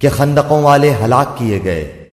کہ خندقوں والے ہلاک کیے گئے۔